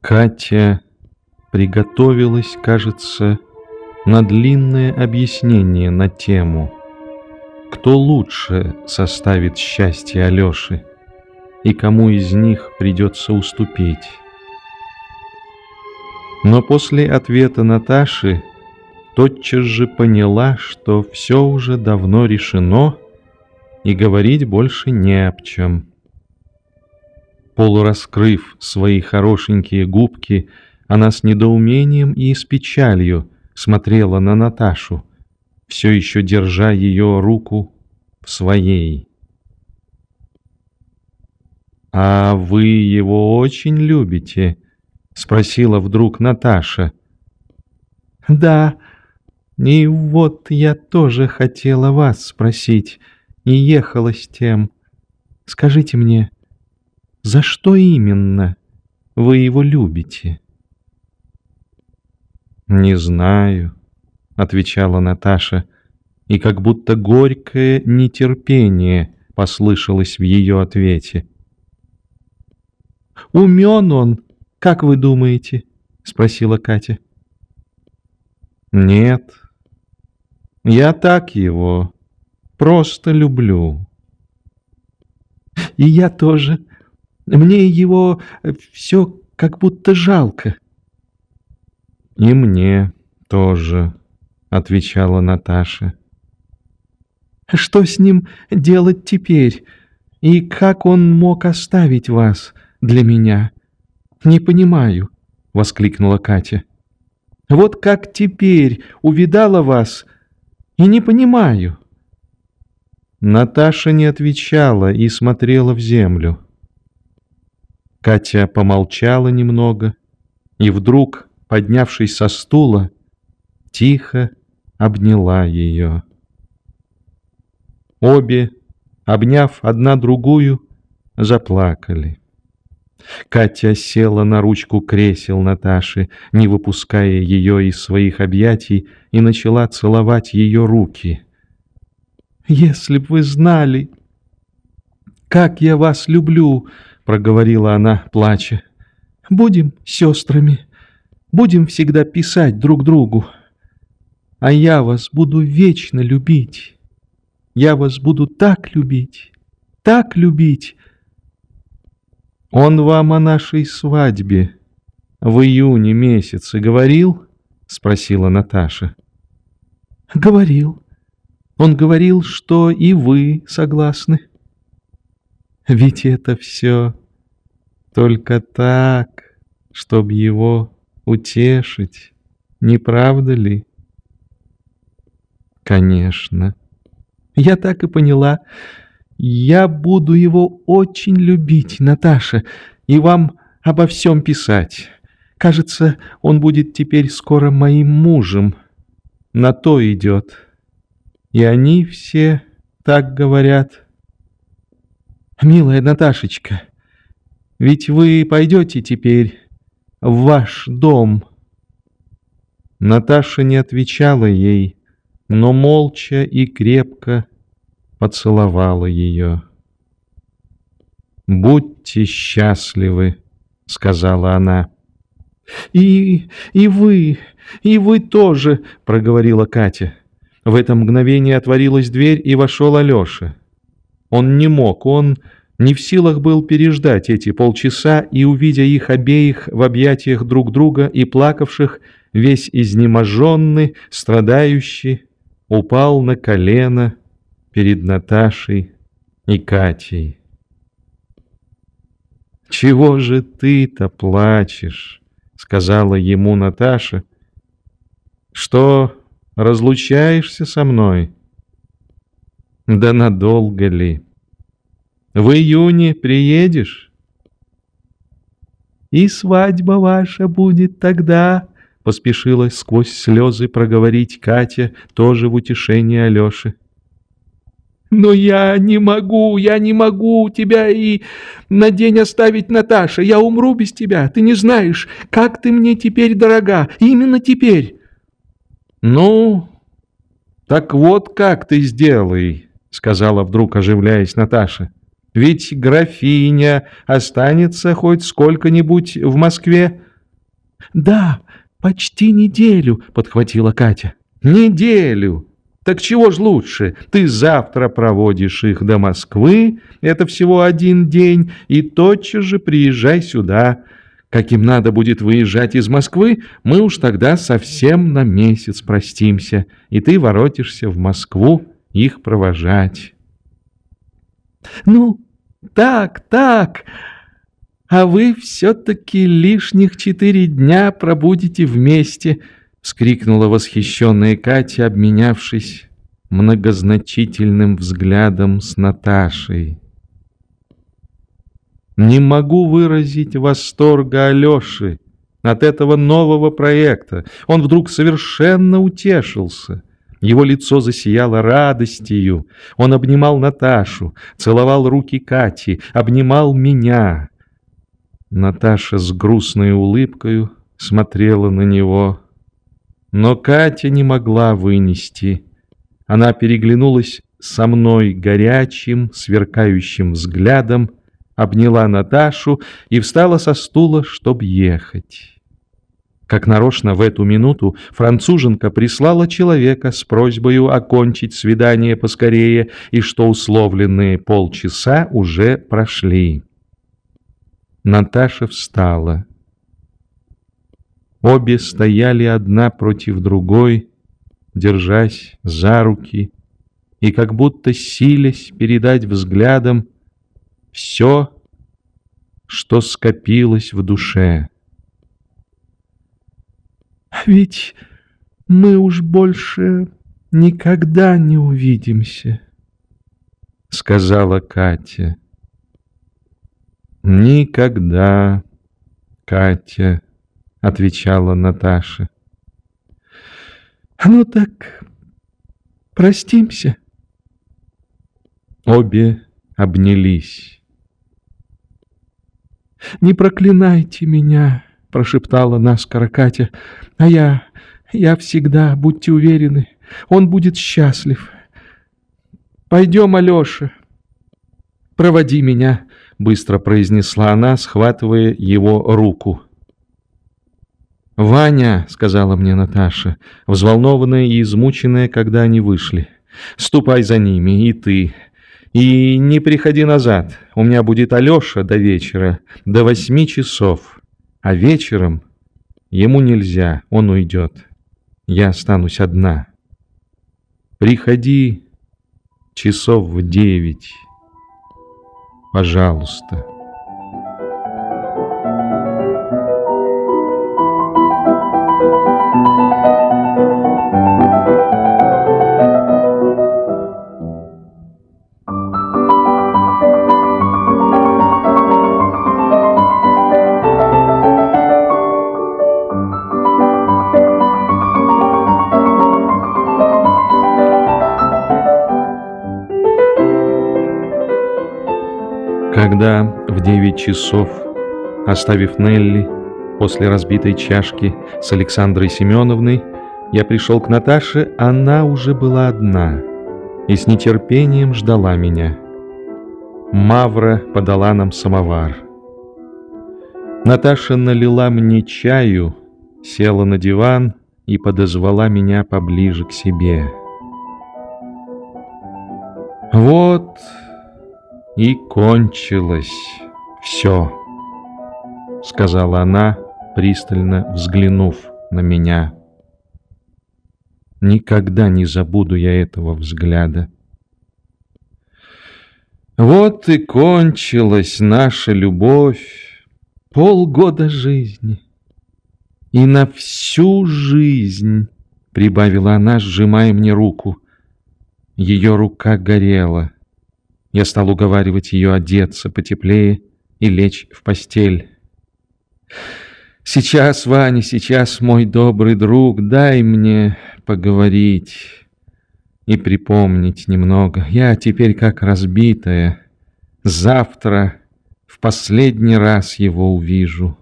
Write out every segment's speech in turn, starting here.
Катя приготовилась, кажется, на длинное объяснение на тему «Кто лучше составит счастье Алёши и кому из них придется уступить?» Но после ответа Наташи тотчас же поняла, что все уже давно решено и говорить больше не об чем. Полураскрыв свои хорошенькие губки, она с недоумением и с печалью смотрела на Наташу, все еще держа ее руку в своей. «А вы его очень любите?» — спросила вдруг Наташа. «Да, и вот я тоже хотела вас спросить, и ехала с тем. Скажите мне, за что именно вы его любите?» «Не знаю», — отвечала Наташа, и как будто горькое нетерпение послышалось в ее ответе. «Умен он, как вы думаете?» — спросила Катя. «Нет, я так его просто люблю». «И я тоже. Мне его все как будто жалко». «И мне тоже», — отвечала Наташа. «Что с ним делать теперь? И как он мог оставить вас для меня? Не понимаю», — воскликнула Катя. «Вот как теперь увидала вас и не понимаю». Наташа не отвечала и смотрела в землю. Катя помолчала немного и вдруг поднявшись со стула, тихо обняла ее. Обе, обняв одна другую, заплакали. Катя села на ручку кресел Наташи, не выпуская ее из своих объятий, и начала целовать ее руки. «Если б вы знали, как я вас люблю!» — проговорила она, плача. «Будем сестрами!» Будем всегда писать друг другу. А я вас буду вечно любить. Я вас буду так любить, так любить. Он вам о нашей свадьбе в июне месяце говорил? Спросила Наташа. Говорил. Он говорил, что и вы согласны. Ведь это все только так, чтобы его утешить, не правда ли? Конечно. Я так и поняла. Я буду его очень любить, Наташа, и вам обо всем писать. Кажется, он будет теперь скоро моим мужем. На то идет. И они все так говорят. Милая Наташечка, ведь вы пойдете теперь в ваш дом». Наташа не отвечала ей, но молча и крепко поцеловала ее. «Будьте счастливы», — сказала она. «И... и вы, и вы тоже», — проговорила Катя. В это мгновение отворилась дверь, и вошел Алеша. Он не мог, он не в силах был переждать эти полчаса и, увидя их обеих в объятиях друг друга и плакавших, весь изнеможенный, страдающий, упал на колено перед Наташей и Катей. «Чего же ты-то плачешь?» — сказала ему Наташа. «Что, разлучаешься со мной?» «Да надолго ли?» В июне приедешь? И свадьба ваша будет тогда, поспешила сквозь слезы проговорить Катя, тоже в утешении Алёши. «Но я не могу, я не могу тебя и на день оставить, Наташа. Я умру без тебя. Ты не знаешь, как ты мне теперь дорога. Именно теперь». «Ну, так вот как ты сделай», — сказала вдруг, оживляясь Наташа. Ведь графиня останется хоть сколько-нибудь в Москве, Да, почти неделю, подхватила Катя. Неделю! Так чего ж лучше? Ты завтра проводишь их до Москвы, это всего один день, и тотчас же приезжай сюда. Каким надо будет выезжать из Москвы, мы уж тогда совсем на месяц простимся, и ты воротишься в Москву их провожать. Ну, так, так, а вы все-таки лишних четыре дня пробудете вместе, — вскрикнула восхищенная Катя, обменявшись многозначительным взглядом с Наташей. Не могу выразить восторга Алёши от этого нового проекта. Он вдруг совершенно утешился. Его лицо засияло радостью. Он обнимал Наташу, целовал руки Кати, обнимал меня. Наташа с грустной улыбкой смотрела на него. Но Катя не могла вынести. Она переглянулась со мной горячим, сверкающим взглядом, обняла Наташу и встала со стула, чтобы ехать. Как нарочно в эту минуту француженка прислала человека с просьбой окончить свидание поскорее и что условленные полчаса уже прошли. Наташа встала. Обе стояли одна против другой, держась за руки и как будто силясь передать взглядом все, что скопилось в душе. «Ведь мы уж больше никогда не увидимся», — сказала Катя. «Никогда, Катя», — отвечала Наташа. «Ну так простимся». Обе обнялись. «Не проклинайте меня», — прошептала наскоро Катя. «А я... я всегда, будьте уверены, он будет счастлив. Пойдем, Алеша, проводи меня» быстро произнесла она, схватывая его руку. «Ваня», — сказала мне Наташа, взволнованная и измученная, когда они вышли, — «ступай за ними, и ты. И не приходи назад, у меня будет Алеша до вечера, до восьми часов, а вечером ему нельзя, он уйдет. Я останусь одна. Приходи часов в девять». Пожалуйста. Девять часов, оставив Нелли после разбитой чашки с Александрой Семеновной, я пришел к Наташе, она уже была одна и с нетерпением ждала меня. Мавра подала нам самовар. Наташа налила мне чаю, села на диван и подозвала меня поближе к себе. Вот и кончилось все, сказала она, пристально взглянув на меня. Никогда не забуду я этого взгляда. Вот и кончилась наша любовь, полгода жизни. И на всю жизнь, прибавила она, сжимая мне руку. Ее рука горела. Я стал уговаривать ее одеться потеплее и лечь в постель. «Сейчас, Ваня, сейчас, мой добрый друг, дай мне поговорить и припомнить немного. Я теперь как разбитая. Завтра в последний раз его увижу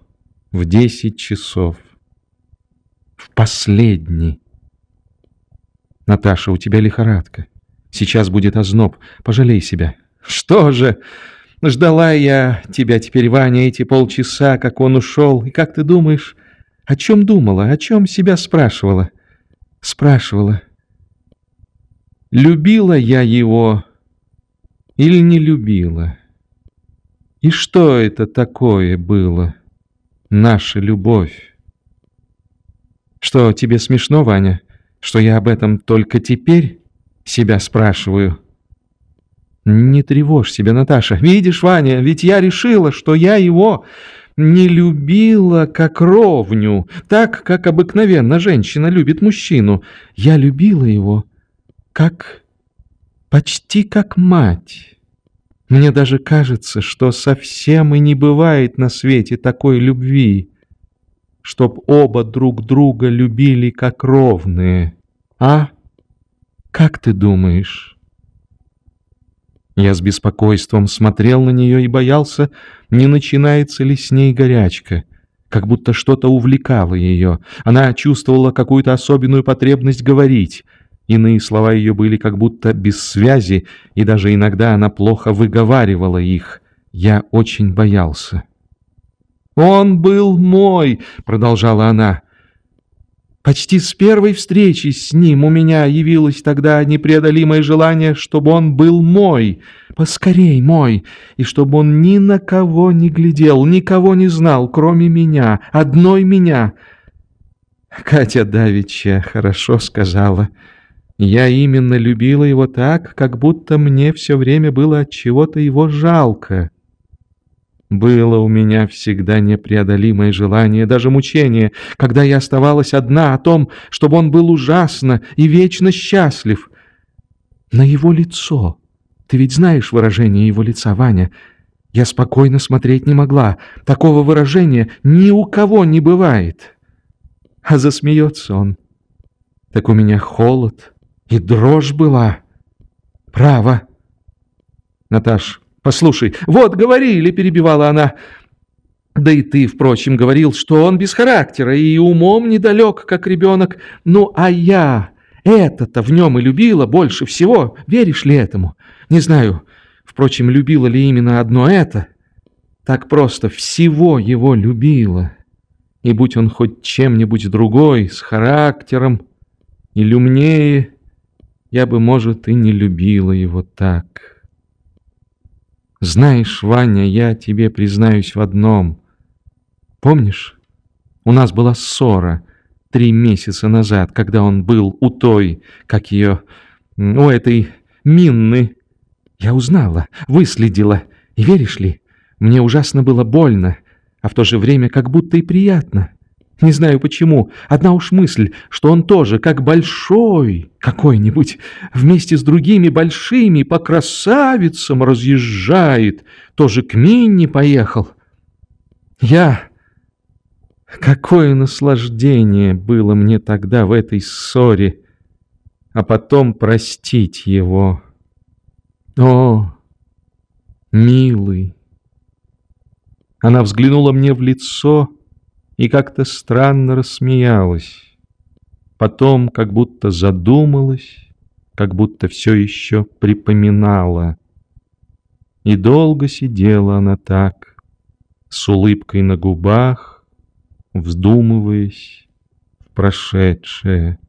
в десять часов. В последний. Наташа, у тебя лихорадка. Сейчас будет озноб. Пожалей себя. Что же? Ждала я тебя теперь, Ваня, эти полчаса, как он ушел. И как ты думаешь, О чем думала, о чем себя спрашивала? Спрашивала. Любила я его или не любила? И что это такое было? Наша любовь. Что, тебе смешно, Ваня, что я об этом только теперь себя спрашиваю? Не тревожь себя, Наташа. Видишь, Ваня, ведь я решила, что я его не любила как ровню, так, как обыкновенно женщина любит мужчину. Я любила его как... почти как мать. Мне даже кажется, что совсем и не бывает на свете такой любви, чтоб оба друг друга любили как ровные. А? Как ты думаешь? Я с беспокойством смотрел на нее и боялся, не начинается ли с ней горячка. Как будто что-то увлекало ее. Она чувствовала какую-то особенную потребность говорить. Иные слова ее были как будто без связи, и даже иногда она плохо выговаривала их. Я очень боялся. «Он был мой!» — продолжала она. Почти с первой встречи с ним у меня явилось тогда непреодолимое желание, чтобы он был мой, поскорей мой, и чтобы он ни на кого не глядел, никого не знал, кроме меня, одной меня. Катя Давича хорошо сказала. Я именно любила его так, как будто мне все время было от чего-то его жалко. Было у меня всегда непреодолимое желание, даже мучение, когда я оставалась одна о том, чтобы он был ужасно и вечно счастлив. На его лицо. Ты ведь знаешь выражение его лица, Ваня. Я спокойно смотреть не могла. Такого выражения ни у кого не бывает. А засмеется он. Так у меня холод и дрожь была. Право. Наташ, «Послушай, вот говорили», — перебивала она. «Да и ты, впрочем, говорил, что он без характера и умом недалек, как ребенок. Ну, а я это-то в нем и любила больше всего. Веришь ли этому? Не знаю, впрочем, любила ли именно одно это. Так просто всего его любила. И будь он хоть чем-нибудь другой, с характером или умнее, я бы, может, и не любила его так». Знаешь, Ваня, я тебе признаюсь в одном. Помнишь, у нас была ссора три месяца назад, когда он был у той, как ее, у этой Минны. Я узнала, выследила, и веришь ли, мне ужасно было больно, а в то же время как будто и приятно. Не знаю почему. Одна уж мысль, что он тоже, как большой какой-нибудь, вместе с другими большими по красавицам разъезжает, тоже к Минне поехал. Я... Какое наслаждение было мне тогда в этой ссоре, а потом простить его. О, милый! Она взглянула мне в лицо и как-то странно рассмеялась. Потом как будто задумалась, как будто все еще припоминала. И долго сидела она так, с улыбкой на губах, вздумываясь в прошедшее.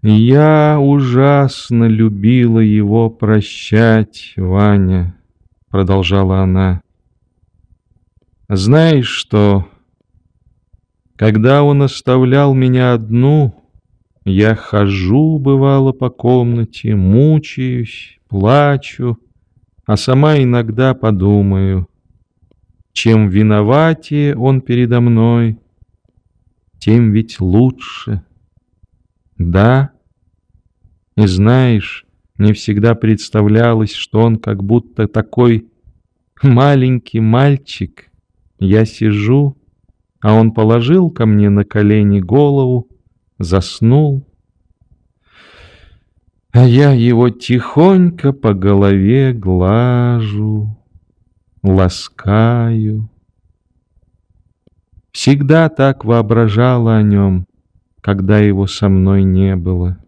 «Я ужасно любила его прощать, Ваня», — продолжала она. Знаешь что, когда он оставлял меня одну, я хожу, бывало, по комнате, мучаюсь, плачу, а сама иногда подумаю, чем виноватее он передо мной, тем ведь лучше. Да, и знаешь, мне всегда представлялось, что он как будто такой маленький мальчик — я сижу, а он положил ко мне на колени голову, заснул. А я его тихонько по голове глажу, ласкаю. Всегда так воображала о нем, когда его со мной не было.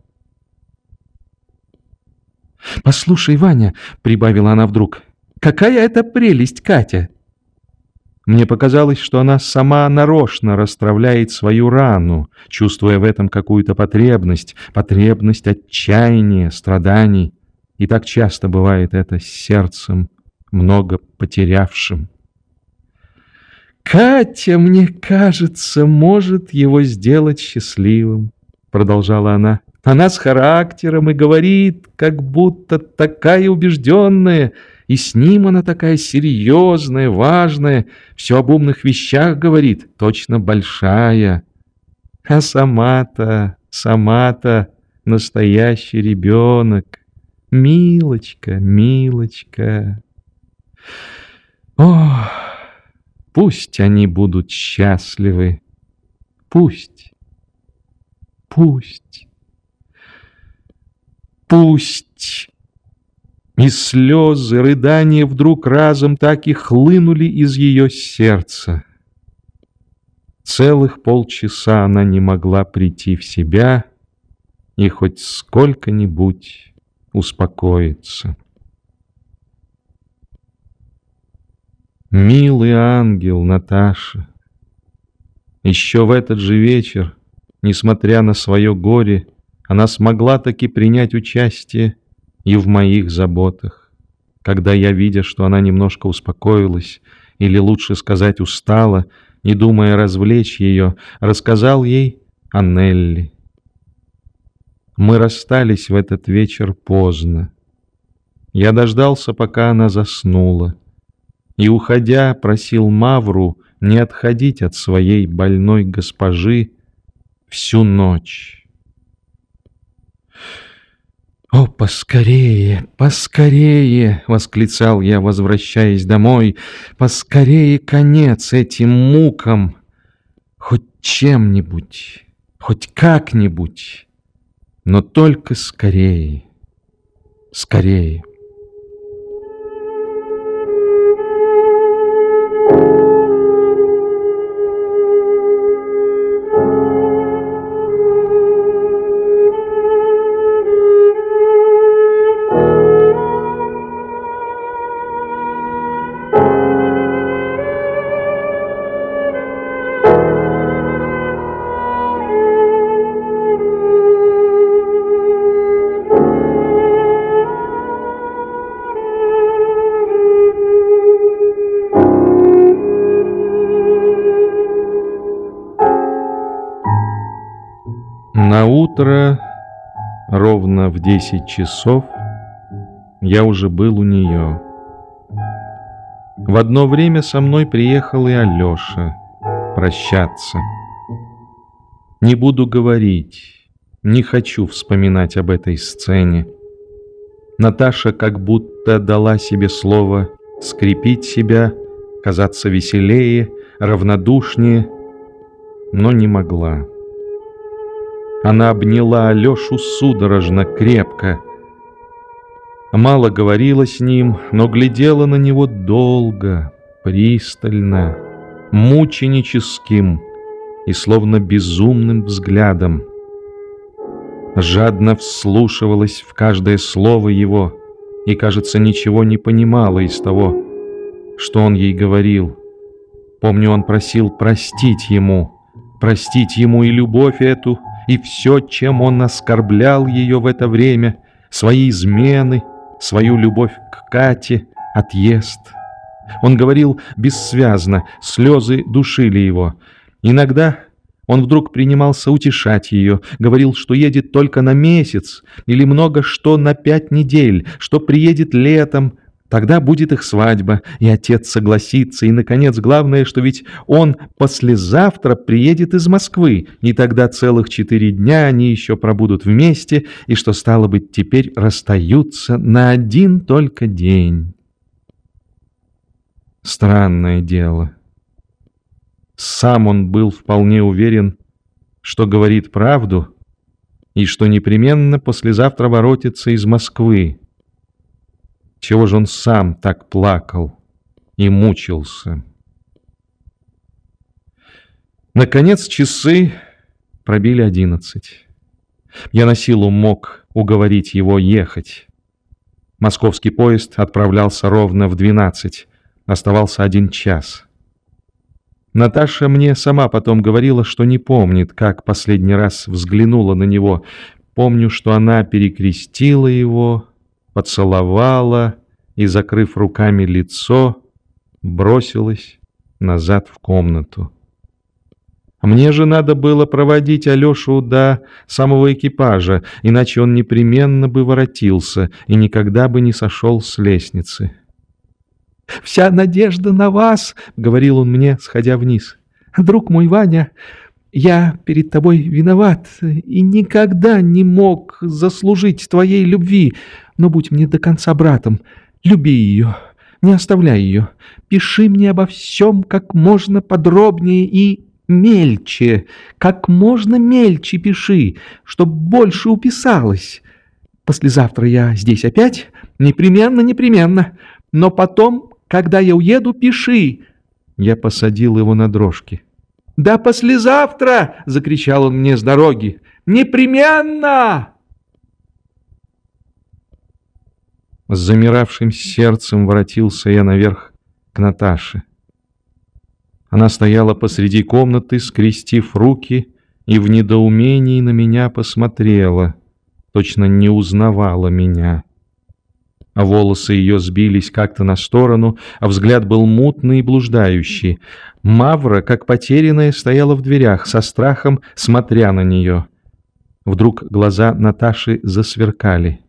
«Послушай, Ваня», — прибавила она вдруг, — «какая это прелесть, Катя! Мне показалось, что она сама нарочно расстравляет свою рану, чувствуя в этом какую-то потребность, потребность отчаяния, страданий. И так часто бывает это с сердцем, много потерявшим. «Катя, мне кажется, может его сделать счастливым», — продолжала она. «Она с характером и говорит, как будто такая убежденная, и с ним она такая серьезная, важная, все об умных вещах говорит, точно большая. А сама-то, сама-то настоящий ребенок. Милочка, милочка. Ох, пусть они будут счастливы. Пусть, пусть, пусть. И слезы, рыдания вдруг разом так и хлынули из ее сердца. Целых полчаса она не могла прийти в себя и хоть сколько-нибудь успокоиться. Милый ангел Наташа, еще в этот же вечер, несмотря на свое горе, она смогла таки принять участие и в моих заботах. Когда я, видя, что она немножко успокоилась, или лучше сказать устала, не думая развлечь ее, рассказал ей о Нелли. Мы расстались в этот вечер поздно. Я дождался, пока она заснула, и, уходя, просил Мавру не отходить от своей больной госпожи всю ночь. «О, поскорее, поскорее!» — восклицал я, возвращаясь домой. «Поскорее конец этим мукам! Хоть чем-нибудь, хоть как-нибудь, но только скорее, скорее!» В десять часов, я уже был у нее. В одно время со мной приехал и Алеша прощаться. Не буду говорить, не хочу вспоминать об этой сцене. Наташа как будто дала себе слово скрепить себя, казаться веселее, равнодушнее, но не могла. Она обняла Алешу судорожно, крепко. Мало говорила с ним, но глядела на него долго, пристально, мученическим и словно безумным взглядом. Жадно вслушивалась в каждое слово его и, кажется, ничего не понимала из того, что он ей говорил. Помню, он просил простить ему, простить ему и любовь эту, и все, чем он оскорблял ее в это время, свои измены, свою любовь к Кате, отъезд. Он говорил бессвязно, слезы душили его. Иногда он вдруг принимался утешать ее, говорил, что едет только на месяц или много что на пять недель, что приедет летом, Тогда будет их свадьба, и отец согласится, и, наконец, главное, что ведь он послезавтра приедет из Москвы, и тогда целых четыре дня они еще пробудут вместе, и что, стало быть, теперь расстаются на один только день. Странное дело. Сам он был вполне уверен, что говорит правду, и что непременно послезавтра воротится из Москвы. Чего же он сам так плакал и мучился? Наконец часы пробили одиннадцать. Я на силу мог уговорить его ехать. Московский поезд отправлялся ровно в двенадцать. Оставался один час. Наташа мне сама потом говорила, что не помнит, как последний раз взглянула на него. Помню, что она перекрестила его, поцеловала и, закрыв руками лицо, бросилась назад в комнату. Мне же надо было проводить Алешу до самого экипажа, иначе он непременно бы воротился и никогда бы не сошел с лестницы. «Вся надежда на вас», — говорил он мне, сходя вниз. «Друг мой Ваня, я перед тобой виноват и никогда не мог заслужить твоей любви, но будь мне до конца братом, люби ее, не оставляй ее, пиши мне обо всем как можно подробнее и мельче, как можно мельче пиши, чтоб больше уписалось. Послезавтра я здесь опять, непременно, непременно, но потом когда я уеду, пиши!» Я посадил его на дрожки. «Да послезавтра!» — закричал он мне с дороги. «Непременно!» С замиравшим сердцем воротился я наверх к Наташе. Она стояла посреди комнаты, скрестив руки, и в недоумении на меня посмотрела, точно не узнавала меня волосы ее сбились как-то на сторону, а взгляд был мутный и блуждающий. Мавра, как потерянная, стояла в дверях, со страхом смотря на нее. Вдруг глаза Наташи засверкали.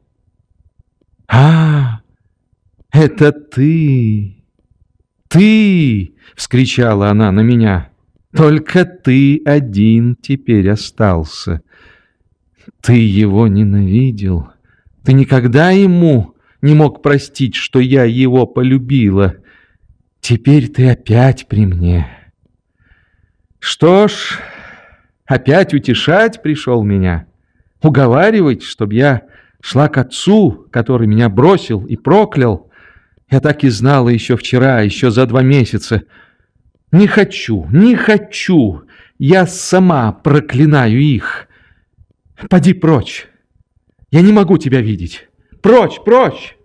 «А, это ты! Ты!» — вскричала она на меня. «Только ты один теперь остался. Ты его ненавидел. Ты никогда ему не мог простить, что я его полюбила. Теперь ты опять при мне. Что ж, опять утешать пришел меня, уговаривать, чтобы я шла к отцу, который меня бросил и проклял. Я так и знала еще вчера, еще за два месяца. Не хочу, не хочу, я сама проклинаю их. Поди прочь, я не могу тебя видеть. Прочь, прочь!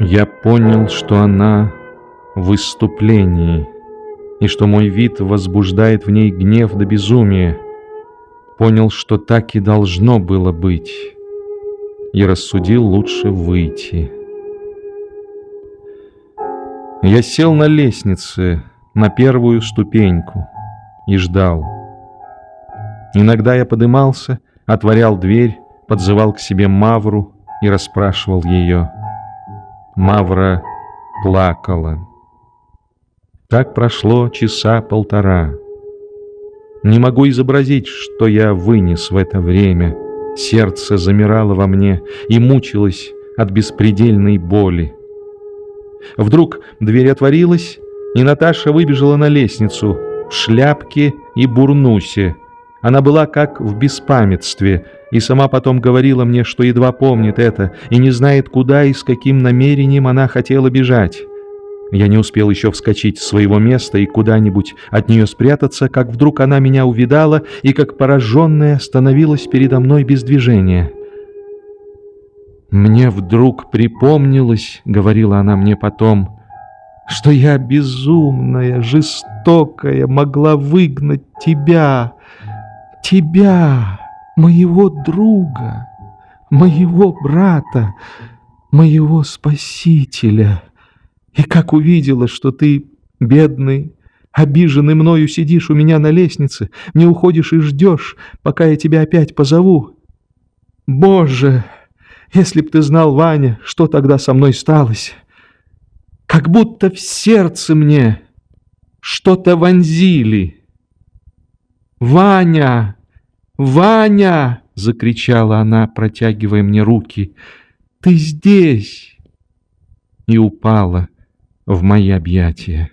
Я понял, что она в выступлении, и что мой вид возбуждает в ней гнев до безумия понял, что так и должно было быть, и рассудил лучше выйти. Я сел на лестнице, на первую ступеньку, и ждал. Иногда я подымался, отворял дверь, подзывал к себе Мавру и расспрашивал ее. Мавра плакала. Так прошло часа полтора. Не могу изобразить, что я вынес в это время. Сердце замирало во мне и мучилось от беспредельной боли. Вдруг дверь отворилась, и Наташа выбежала на лестницу в шляпке и бурнусе. Она была как в беспамятстве, и сама потом говорила мне, что едва помнит это и не знает, куда и с каким намерением она хотела бежать. Я не успел еще вскочить с своего места и куда-нибудь от нее спрятаться, как вдруг она меня увидала и, как пораженная, остановилась передо мной без движения. «Мне вдруг припомнилось, — говорила она мне потом, — что я безумная, жестокая могла выгнать тебя, тебя, моего друга, моего брата, моего спасителя». И как увидела, что ты, бедный, обиженный мною, сидишь у меня на лестнице, не уходишь и ждешь, пока я тебя опять позову. Боже, если б ты знал, Ваня, что тогда со мной сталось. Как будто в сердце мне что-то вонзили. «Ваня! Ваня!» — закричала она, протягивая мне руки. «Ты здесь!» И упала в мои объятия.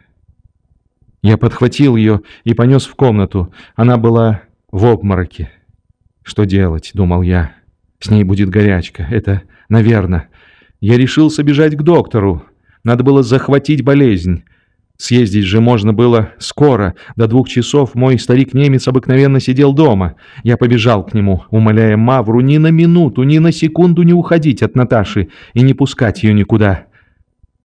Я подхватил ее и понес в комнату. Она была в обмороке. Что делать, думал я. С ней будет горячка. Это, наверное. Я решился бежать к доктору. Надо было захватить болезнь. Съездить же можно было скоро. До двух часов мой старик-немец обыкновенно сидел дома. Я побежал к нему, умоляя Мавру ни на минуту, ни на секунду не уходить от Наташи и не пускать ее никуда.